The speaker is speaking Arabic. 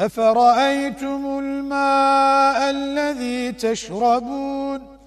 أفرأيتم الماء الذي تشربون